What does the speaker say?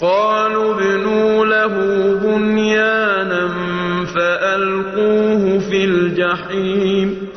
قَالُوا ابْنُوا لَهُ بُنْيَانًا فَأَلْقُوهُ فِي الْجَحِيمِ.